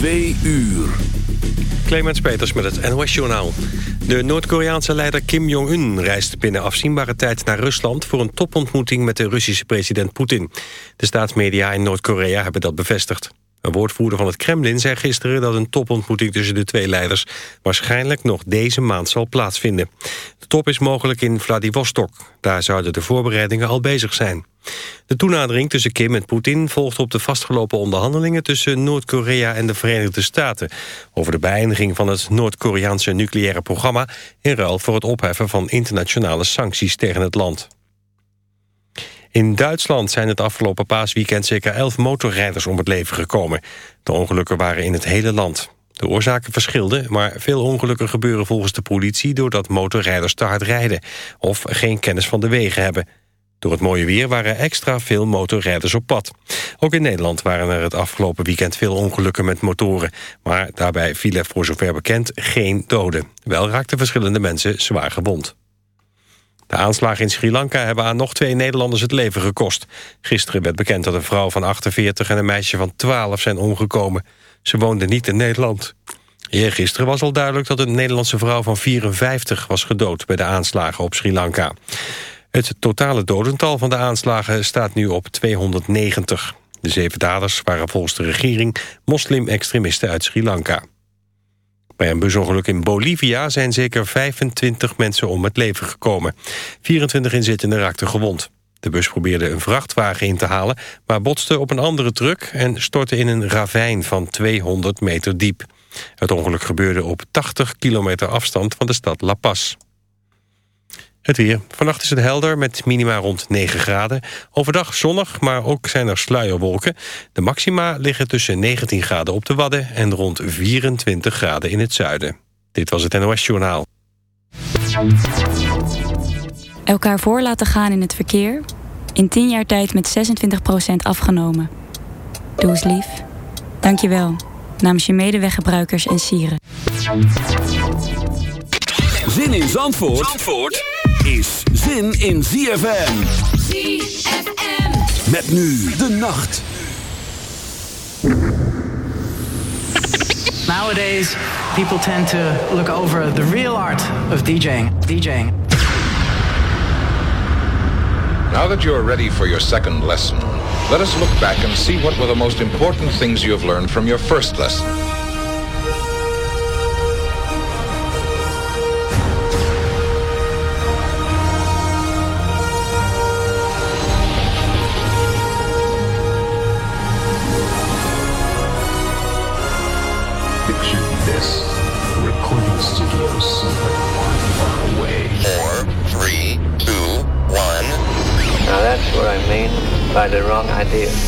Twee uur. Clemens Peters met het NOS-journaal. De Noord-Koreaanse leider Kim Jong-un reist binnen afzienbare tijd naar Rusland... voor een topontmoeting met de Russische president Poetin. De staatsmedia in Noord-Korea hebben dat bevestigd. Een woordvoerder van het Kremlin zei gisteren dat een topontmoeting tussen de twee leiders waarschijnlijk nog deze maand zal plaatsvinden. De top is mogelijk in Vladivostok. Daar zouden de voorbereidingen al bezig zijn. De toenadering tussen Kim en Poetin volgt op de vastgelopen onderhandelingen tussen Noord-Korea en de Verenigde Staten over de beëindiging van het Noord-Koreaanse nucleaire programma in ruil voor het opheffen van internationale sancties tegen het land. In Duitsland zijn het afgelopen paasweekend zeker elf motorrijders om het leven gekomen. De ongelukken waren in het hele land. De oorzaken verschilden, maar veel ongelukken gebeuren volgens de politie... doordat motorrijders te hard rijden of geen kennis van de wegen hebben. Door het mooie weer waren extra veel motorrijders op pad. Ook in Nederland waren er het afgelopen weekend veel ongelukken met motoren. Maar daarbij vielen voor zover bekend geen doden. Wel raakten verschillende mensen zwaar gewond. De aanslagen in Sri Lanka hebben aan nog twee Nederlanders het leven gekost. Gisteren werd bekend dat een vrouw van 48 en een meisje van 12 zijn omgekomen. Ze woonden niet in Nederland. Eergisteren was al duidelijk dat een Nederlandse vrouw van 54 was gedood... bij de aanslagen op Sri Lanka. Het totale dodental van de aanslagen staat nu op 290. De zeven daders waren volgens de regering moslim-extremisten uit Sri Lanka. Bij een busongeluk in Bolivia zijn zeker 25 mensen om het leven gekomen. 24 inzittenden raakten gewond. De bus probeerde een vrachtwagen in te halen... maar botste op een andere truck en stortte in een ravijn van 200 meter diep. Het ongeluk gebeurde op 80 kilometer afstand van de stad La Paz. Het weer. Vannacht is het helder met minima rond 9 graden. Overdag zonnig, maar ook zijn er sluierwolken. De maxima liggen tussen 19 graden op de Wadden... en rond 24 graden in het zuiden. Dit was het NOS Journaal. Elkaar voor laten gaan in het verkeer... in 10 jaar tijd met 26% afgenomen. Doe eens lief. Dank je wel. Namens je medeweggebruikers en sieren. Zin in Zandvoort? Zandvoort? Is zin in ZFM. ZFM. Met nu de nacht. Nowadays, people tend to look over the real art of DJing. DJing. Now that you're ready for your second lesson, let us look back and see what were the most important things you have learned from your first lesson. Now that's what I mean by the wrong idea.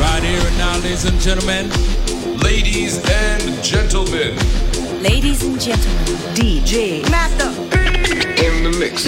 Right here and now, ladies and gentlemen. Ladies and gentlemen. Ladies and gentlemen, DJ Master In the mix.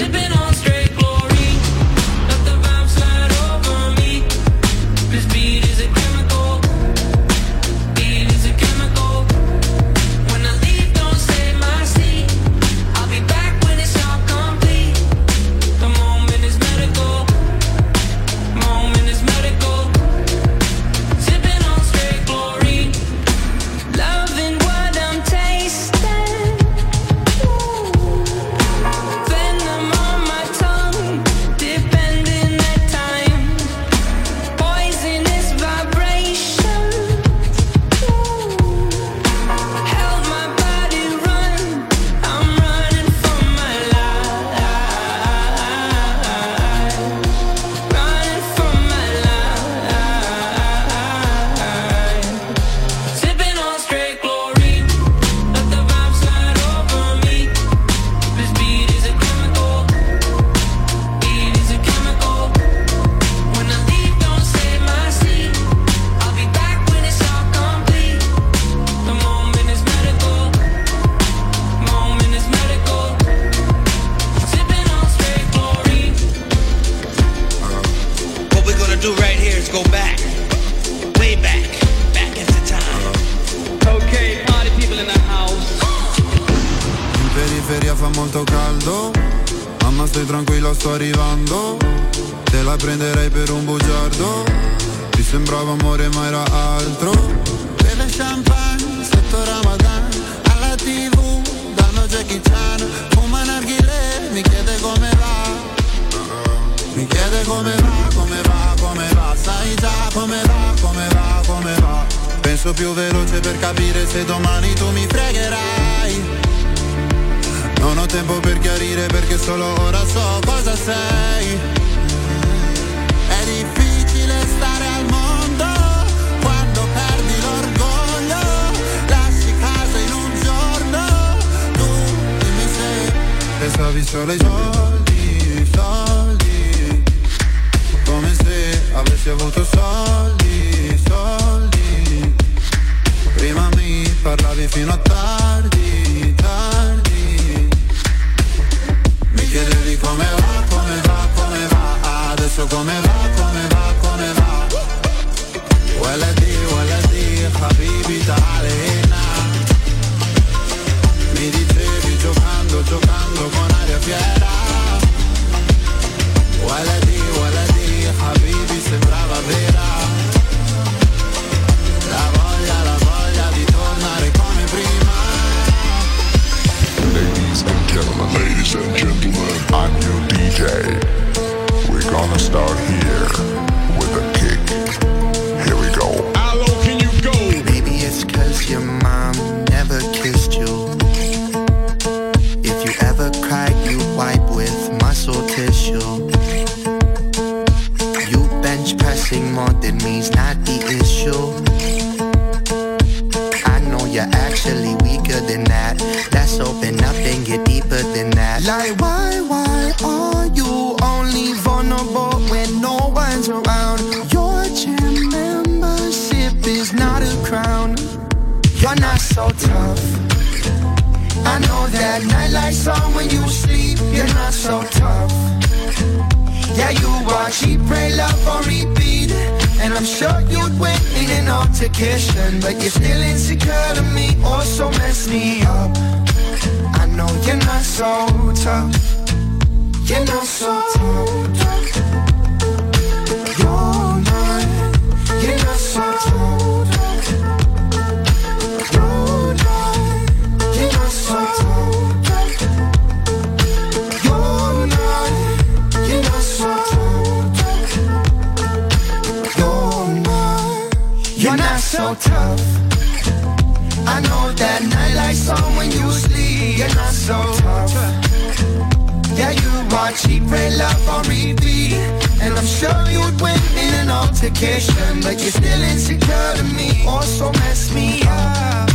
girl is so tough. You're not so tough. You're not. You're not so tough. You're not. You're not so tough. You're not. You're not so tough. I know that night I when you sleep. You're not so love. Yeah, you want cheap red love on repeat. And I'm sure you'd win in an altercation, but you're still insecure to me. Also mess me up.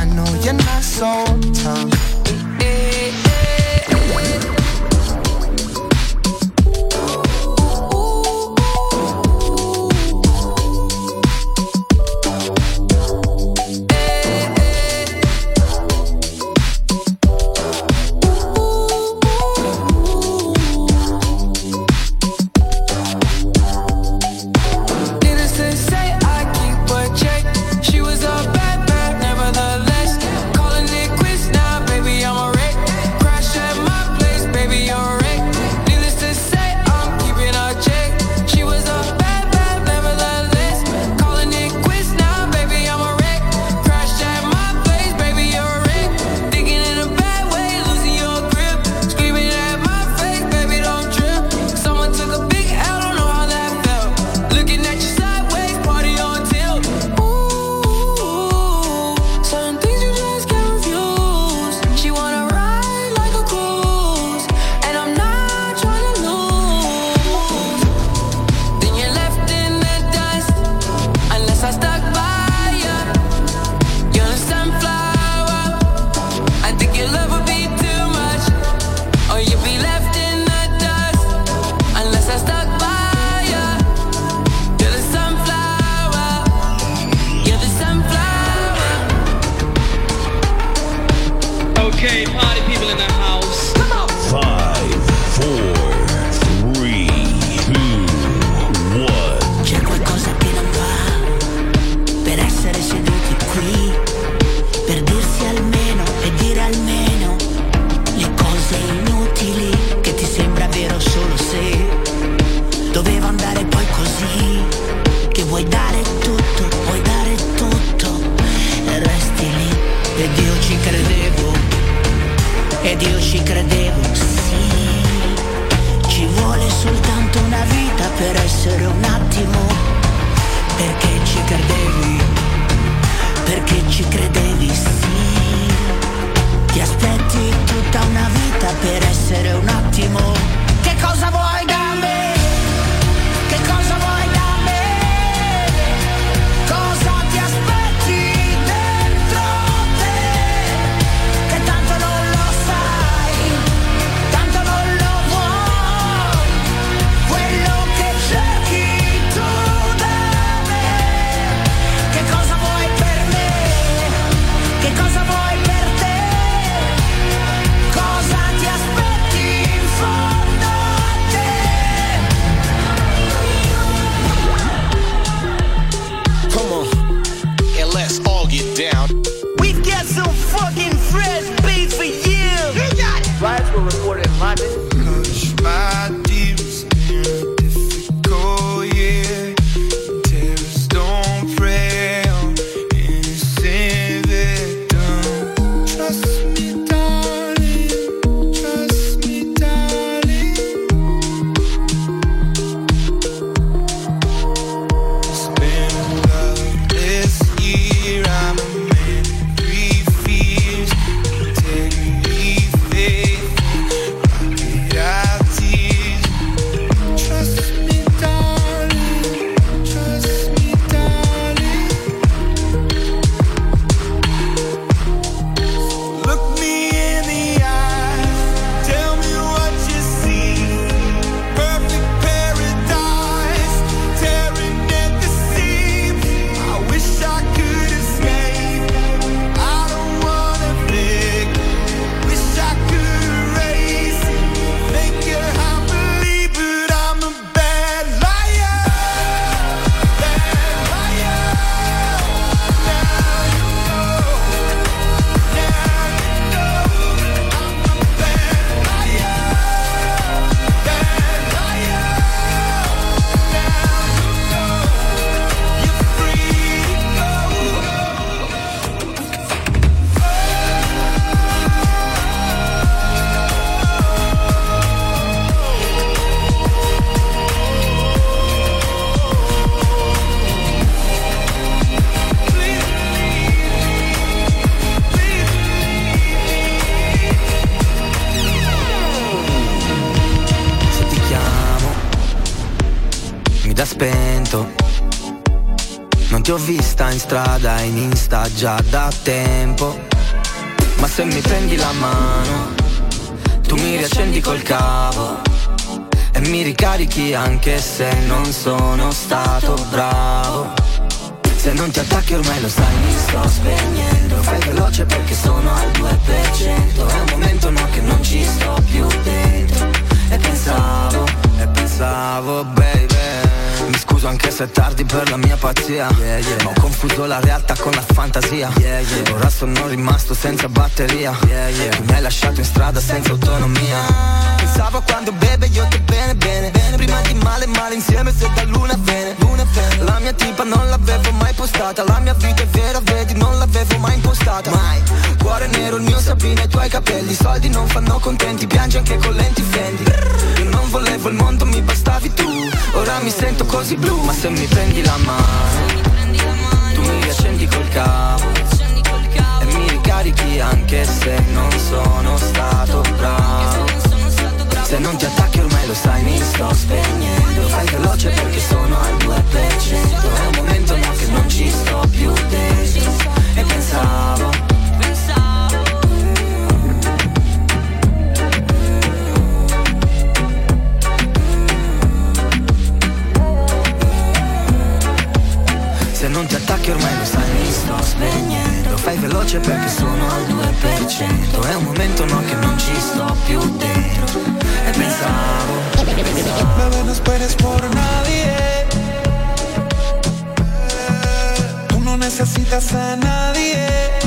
I know you're not so tough Non ti ho vista in strada, in Insta già da tempo. Ma se mi prendi la mano, tu mi riaccendi col cavo. E mi ricarichi anche se non sono stato bravo. Se non ti attacchi ormai lo sai, mi sto spegnendo. Fai veloce perché sono al 2%. È un momento no che non ci sto più dentro. E pensavo, e pensavo, baby. Scuso anche se è tardi per la mia pazzia. Ma ho confuso la realtà con la fantasia. Ora sono rimasto senza batteria. Tu mi hai lasciato in strada senza autonomia. Pensavo quando beve io ti bene bene. Prima di male male insieme se da luna bene Luna bene. La mia tipa non l'avevo mai postata. La mia vita è vera vedi non l'avevo mai impostata. Mai. Cuore nero il mio Sabina e i tuoi capelli. I soldi non fanno contenti Piangi anche con lenti fendi. Io non volevo il mondo mi bastavi tu. Ora mi sento così blu Ma se mi prendi la mano Tu mi riaccendi col cavo. E mi ricarichi anche se non sono stato bravo se non ti attacchi ormai lo sai mi sto spegnendo. Fai veloce perché sono al 2% È un momento no che non ci sto più dentro. E pensavo. Se non ti attacchi ormai lo sai sto spegnendo Fai veloce perché sono al 2% È un momento no che non ci sto più dentro E pensavo Bebé, no esperes por necesitas a nadie.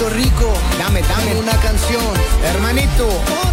Puerto Rico. Dame, dame una canción, hermanito.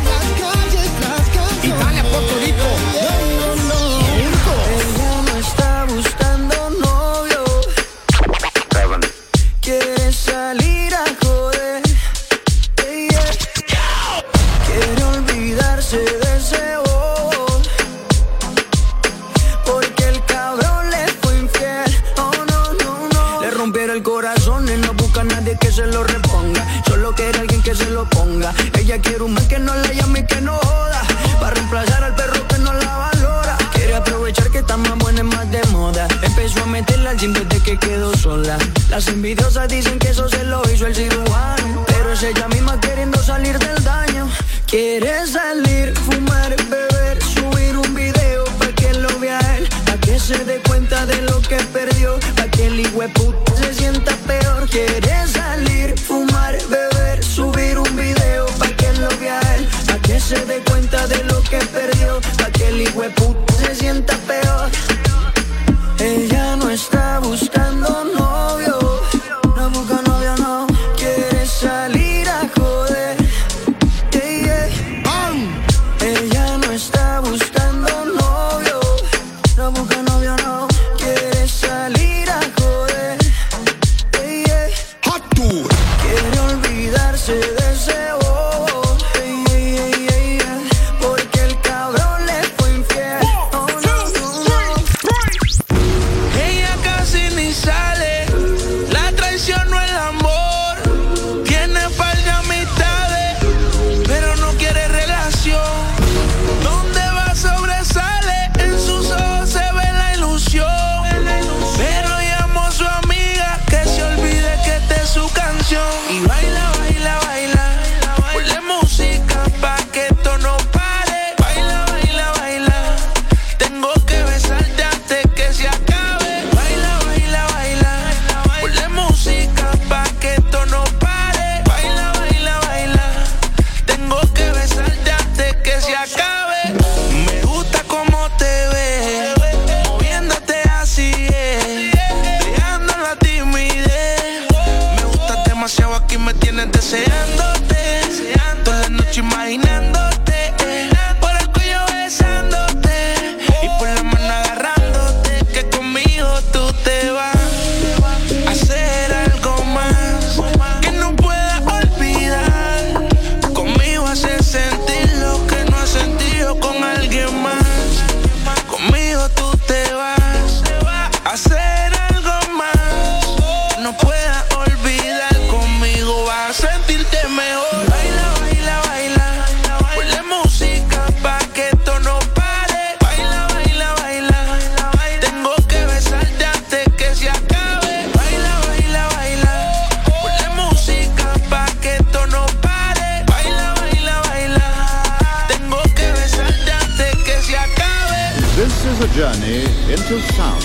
journey into sound.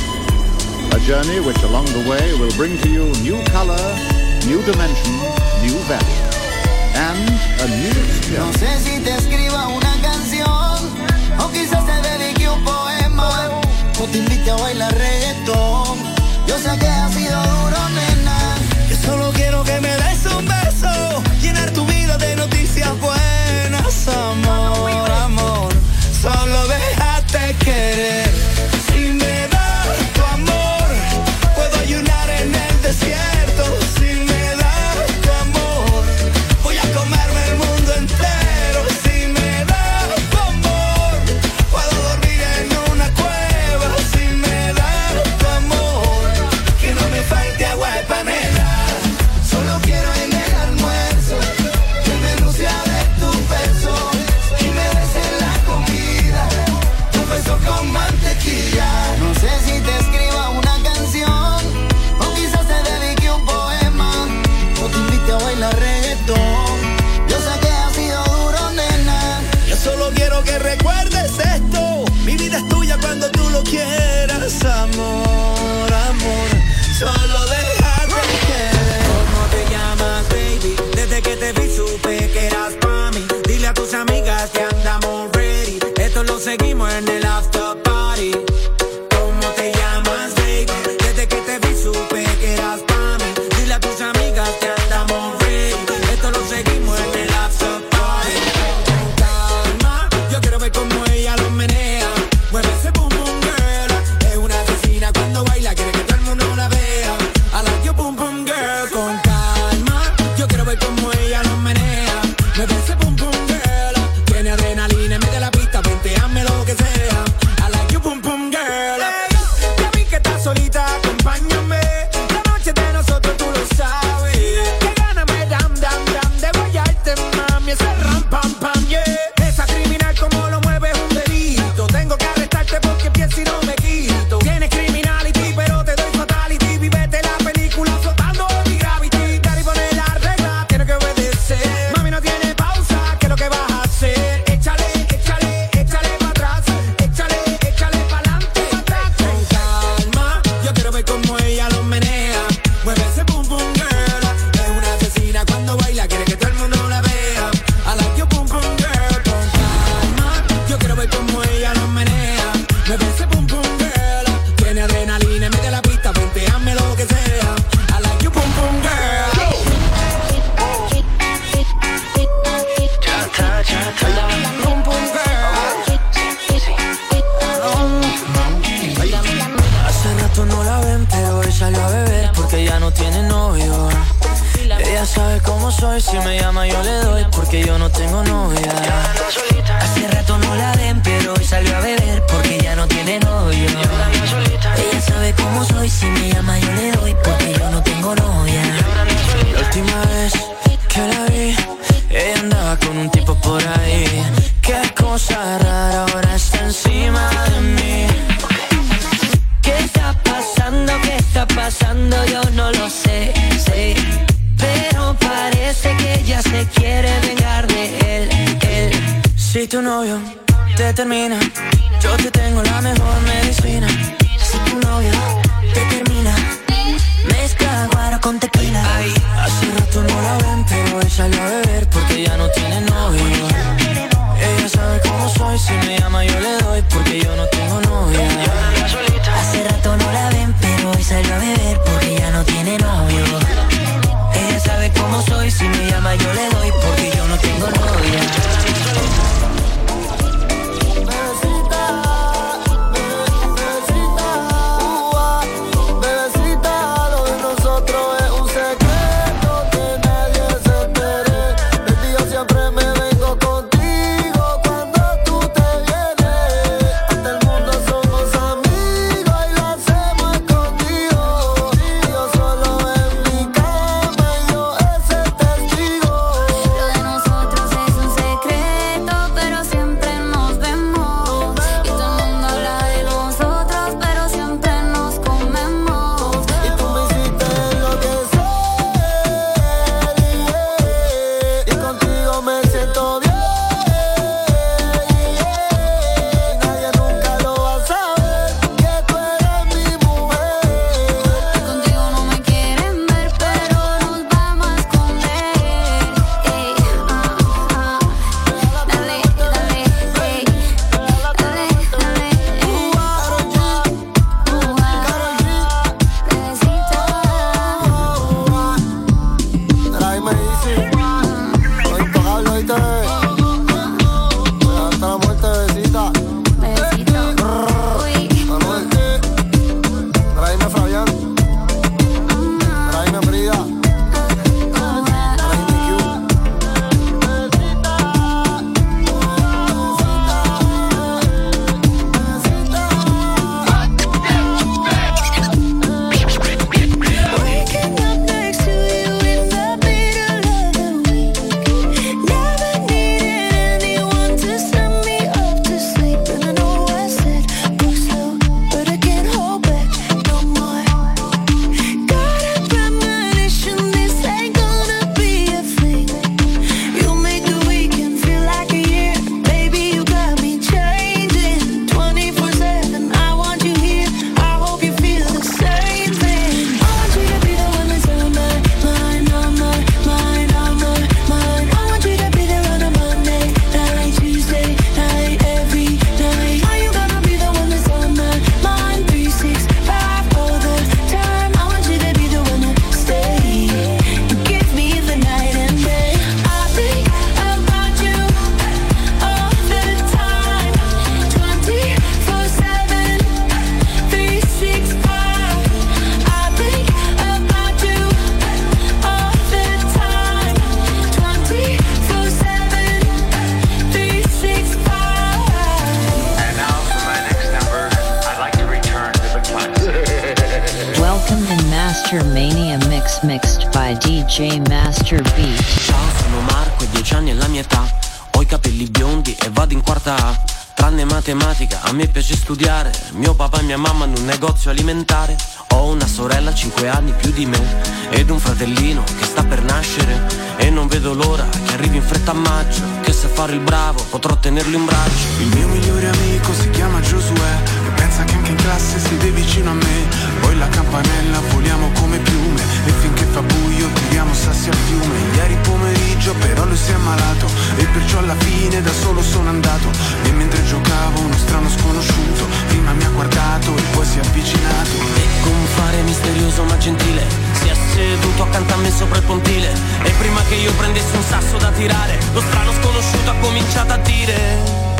A journey which along the way will bring to you new color, new dimension, new value, and a new experience. No sé si te escriba una canción, o quizás te dedique un poema, o te invite a bailar reggaetón. Yo sé que ha sido duro, nena. Yo solo quiero que me des un beso, llenar tu vida de noticias buenas, amor, amor. Solo. tu novio te termina, yo te tengo la mejor medicina. Si tu novio te termina, mezcla guaro con tequila. Ay, hace rato no la ven, pero ella a beber porque ya no tiene novio. Ella sabe cómo soy, si me llama yo le doy porque yo no alimentare. Ho una sorella 5 anni più di me ed un fratellino che sta per nascere. E non vedo l'ora che arrivi in fretta a maggio. Che se fare il bravo potrò tenerlo in braccio. Il mio migliore amico si chiama Giosuè E pensa che anche in classe siede vicino a me Poi la campanella voliamo come piume E finché fa buio tiriamo sassi al fiume Ieri pomeriggio però lui si è ammalato. E perciò alla fine da solo sono andato. E mentre giocavo uno strano sconosciuto Prima mi ha guardato e poi si è avvicinato. E con un fare misterioso ma gentile Si è seduto accanto a me sopra il pontile. E prima che io prendessi un sasso da tirare Lo strano sconosciuto ha cominciato a dire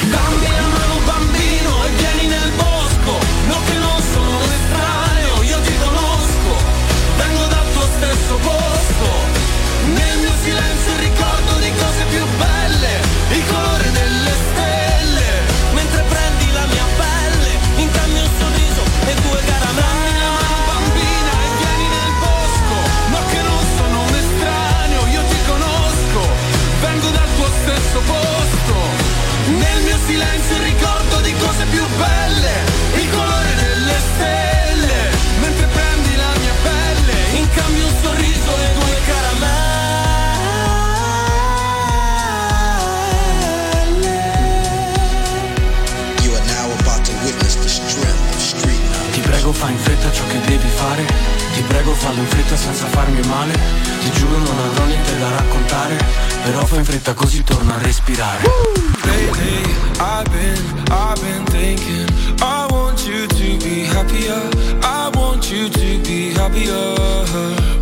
Dammi la mano bambino e vieni nel bosco. No che non sono estraneo, io ti conosco. Vengo dal tuo stesso posto silenzio il ricordo di cose più belle Il colore delle stelle. Mentre prendi la mia pelle In cambio un sorriso e due caramelle. La mano bambina e vieni nel bosco No che non sono un estraneo, io ti conosco. Vengo dal tuo stesso posto. Nel mio silenzio il ricordo di cose più belle, fare? Ti prego fallo in fretta senza farmi male. Ti giuro non avrò niente da raccontare. Però fai in fretta così torno a respirare. Lately, I've been, I've been thinking. I want you to be happier. I want you to be happier.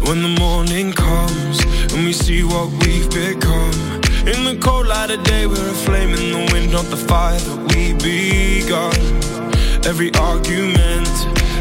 When the morning comes And we see what we've become. In the cold light of day We're a flame in the wind Not the fire that we begun. Every argument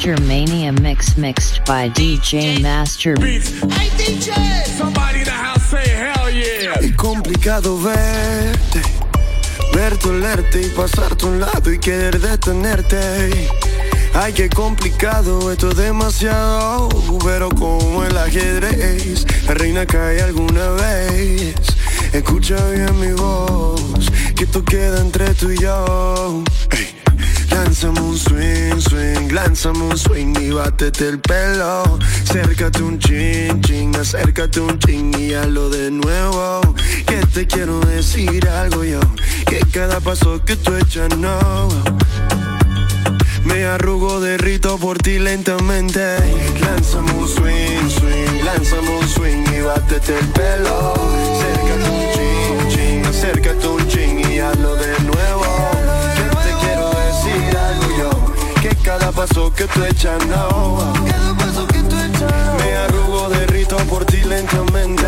Mastermania mix mixed by DJ Master Beats. Hey DJ! Somebody in the house say hell yeah. Es complicado verte, verte, olerte y pasarte a un lado y querer detenerte. Ay, qué complicado, esto es demasiado. Pero como el ajedrez, la reina cae alguna vez. Escucha bien mi voz, que esto queda entre tú y yo. Hey. Lánzame un swing, swing, lánzame un swing y bátete el pelo. Acércate un chin, chin, acércate un chin y hazlo de nuevo. Que te quiero decir algo yo, que cada paso que tú echas no. Me arrugo, derrito por ti lentamente. Lánzame un swing, swing, lánzame un swing y bátete el pelo. Acércate un chin, chin, acércate un chin y hazlo de nuevo. cada paso que tú echas, no. Cada paso que tú echas. Me arrugo, derrito por ti lentamente.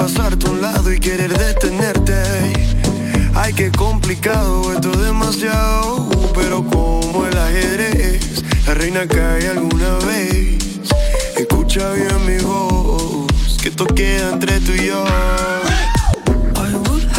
pasarte a un lado y querer detenerte. Ay, qué complicado, esto es demasiado, pero como el ajedrez, la reina cae alguna vez. Escucha bien mi voz, que esto queda entre tú y yo. I would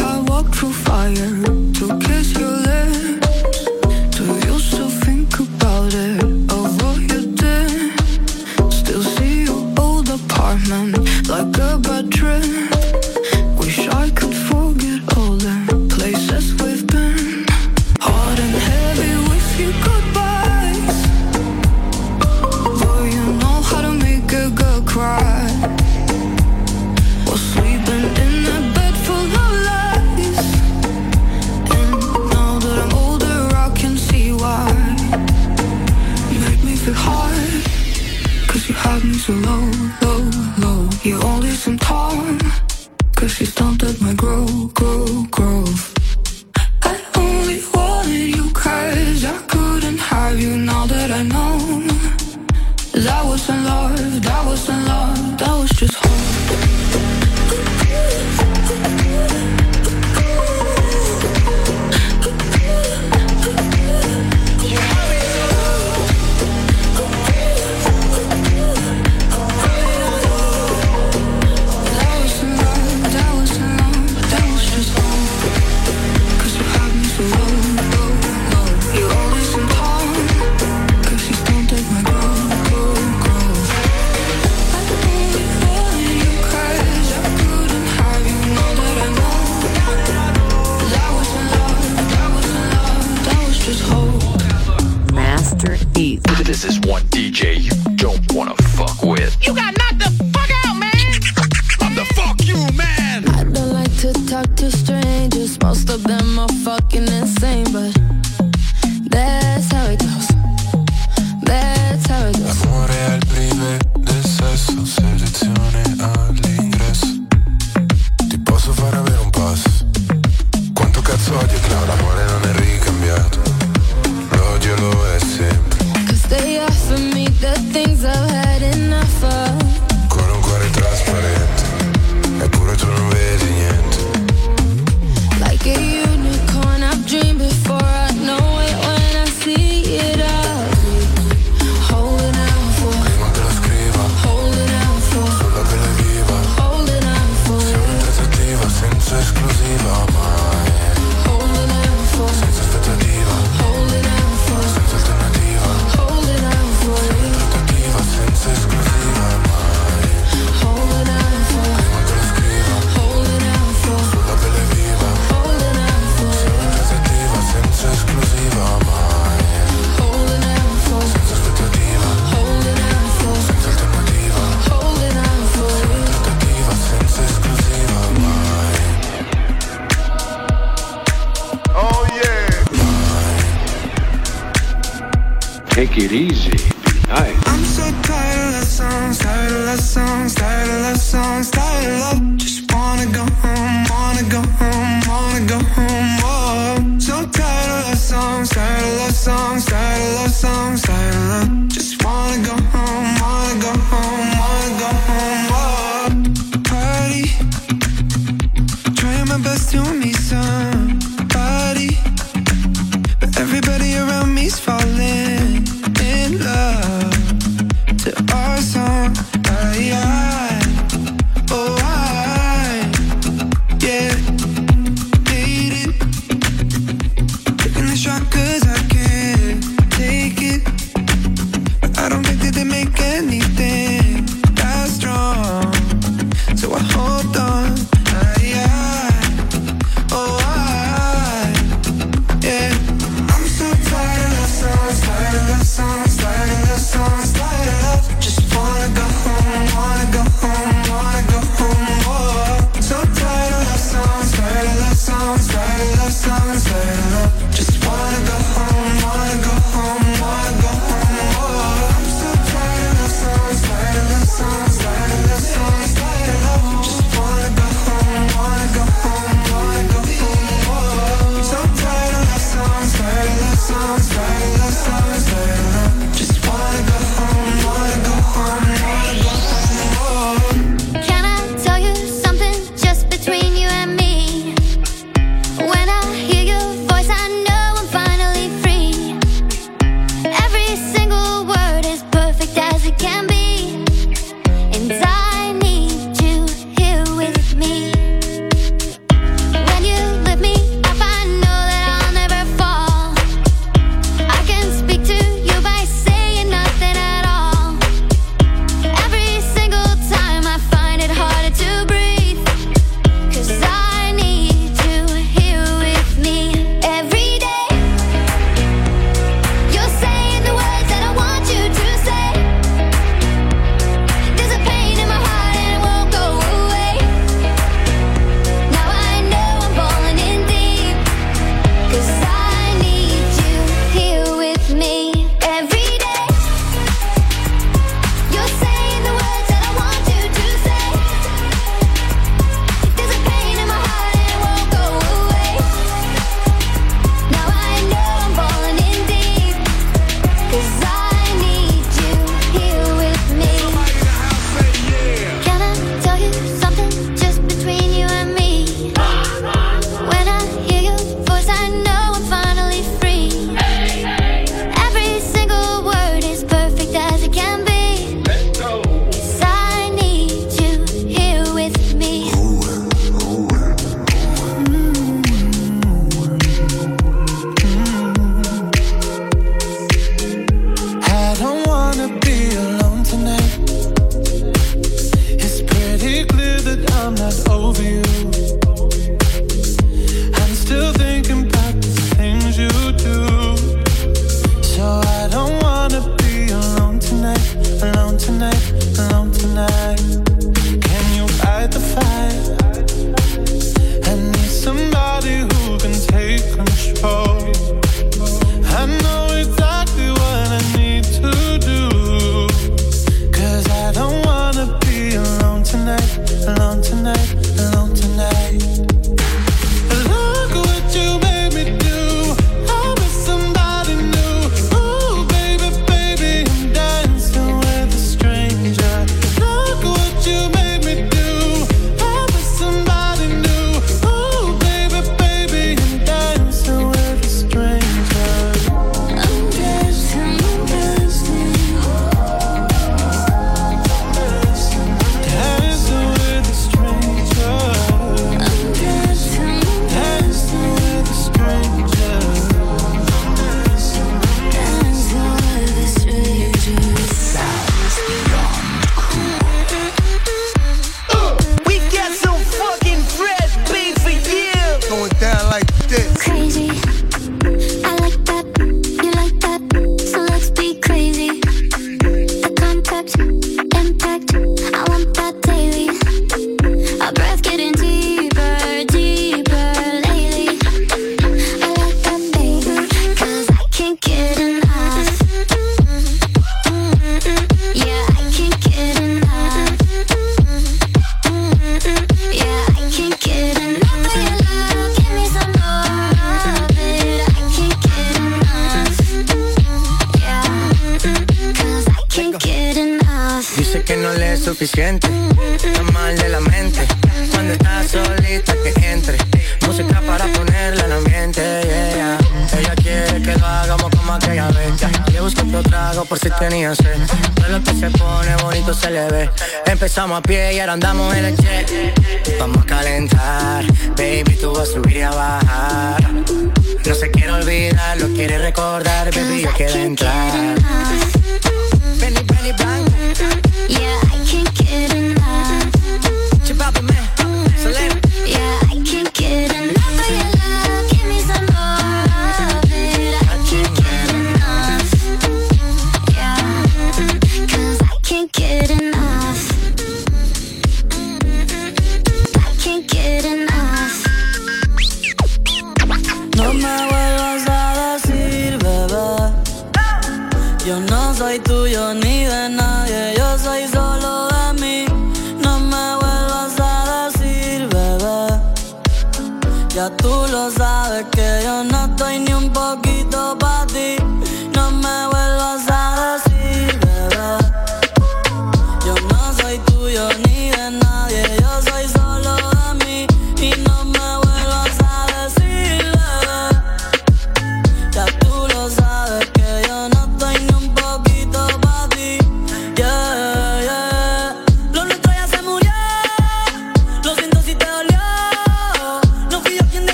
songs, love. Just wanna go home,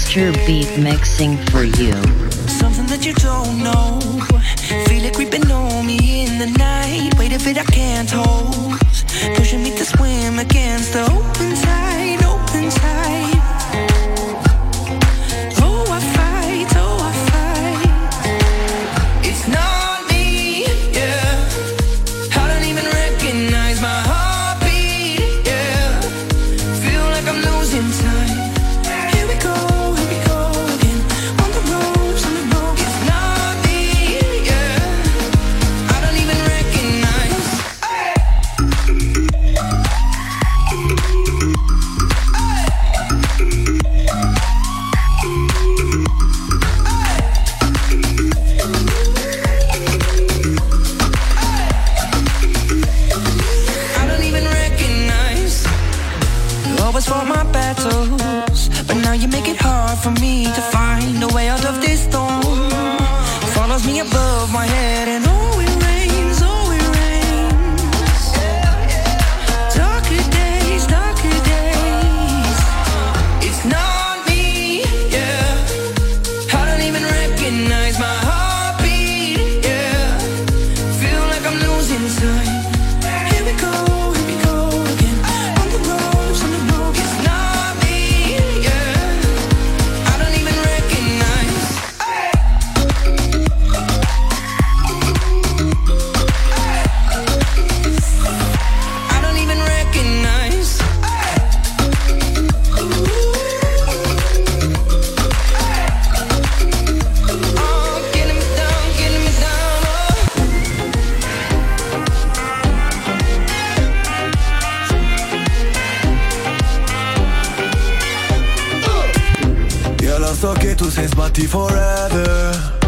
master beat mixing for you. Something that you don't know. Feel it creeping on me in the night. I can't hold. Pushing me to swim against the open tide, open tide. Tu sei sbatti forever.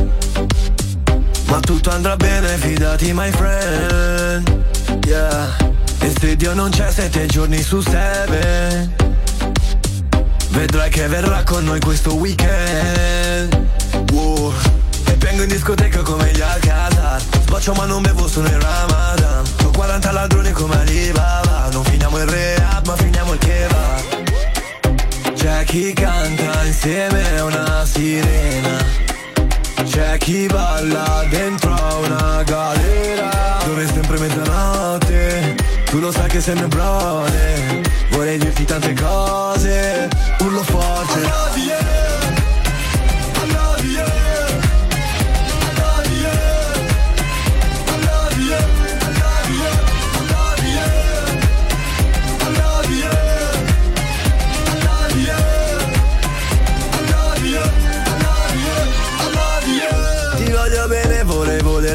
Ma tutto andrà bene, fidati my friend. Yeah. E se Dio non c'è sette giorni su seven. Vedrai che verrà con noi questo weekend. Wow. E vengo in discoteca come gli Alcazar. Sboccio ma non bevo solo in Ramadan. Ho 40 ladroni come Alibaba. Non finiamo il rehab ma finiamo il kebab c'è chi canta insieme a una sirena. C'è chi balla dentro a una galera Dove è sempre mezzanotte. Tu lo sai che sei mio brother Vorrei dirti tante cose Urlo forte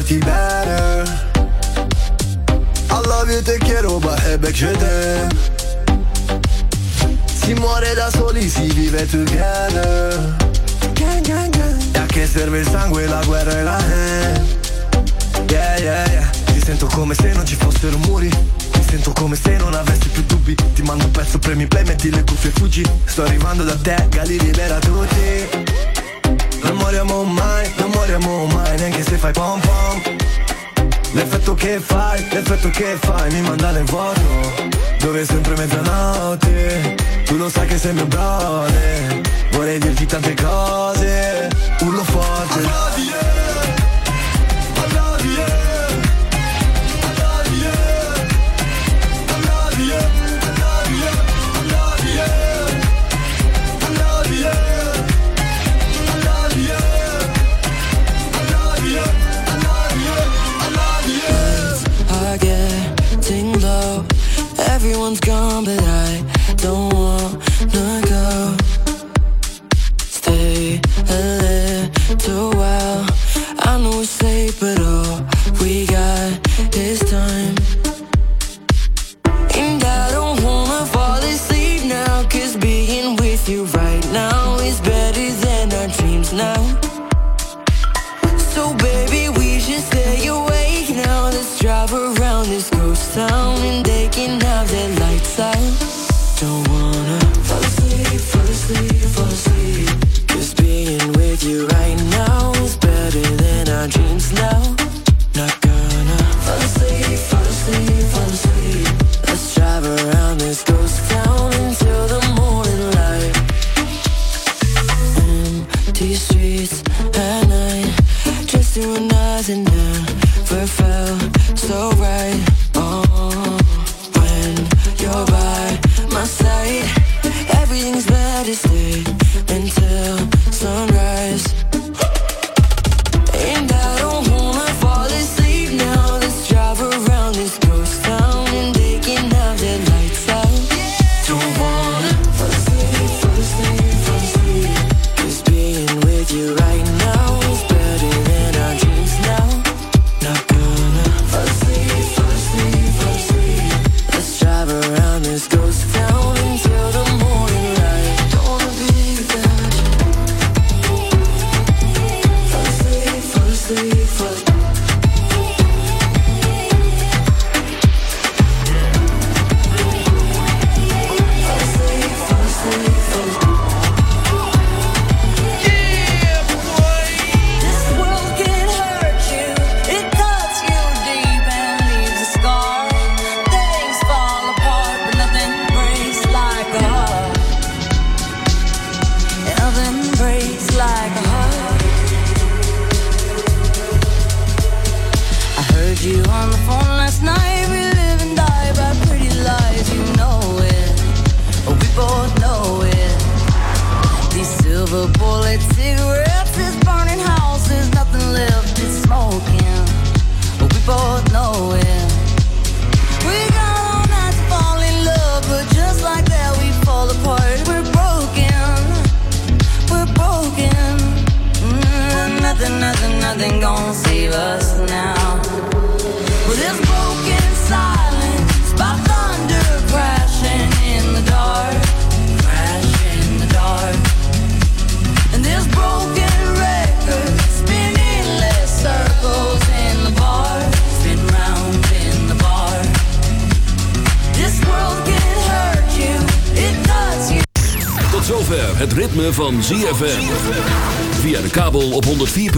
volerti bene. You, te quiero, behebek je t'aime. Si muore da soli, si vive together. E a che serve il sangue, la guerra e la haine. Yeah, yeah, yeah. Ti sento come se non ci fossero muri. Mi sento come se non avessi più dubbi. Ti mando un pezzo, premi play, metti le cuffie e fuggi. Sto arrivando da te, Gali libera tutti. Non moriamo mai, non moriamo mai, neanche se fai pom pom. L'effetto che fai, l'effetto che fai mi manda nel vuoto Dove sempre mezzanotte. Tu lo sai che sei mio brother Vorrei dirti tante cose Urlo forte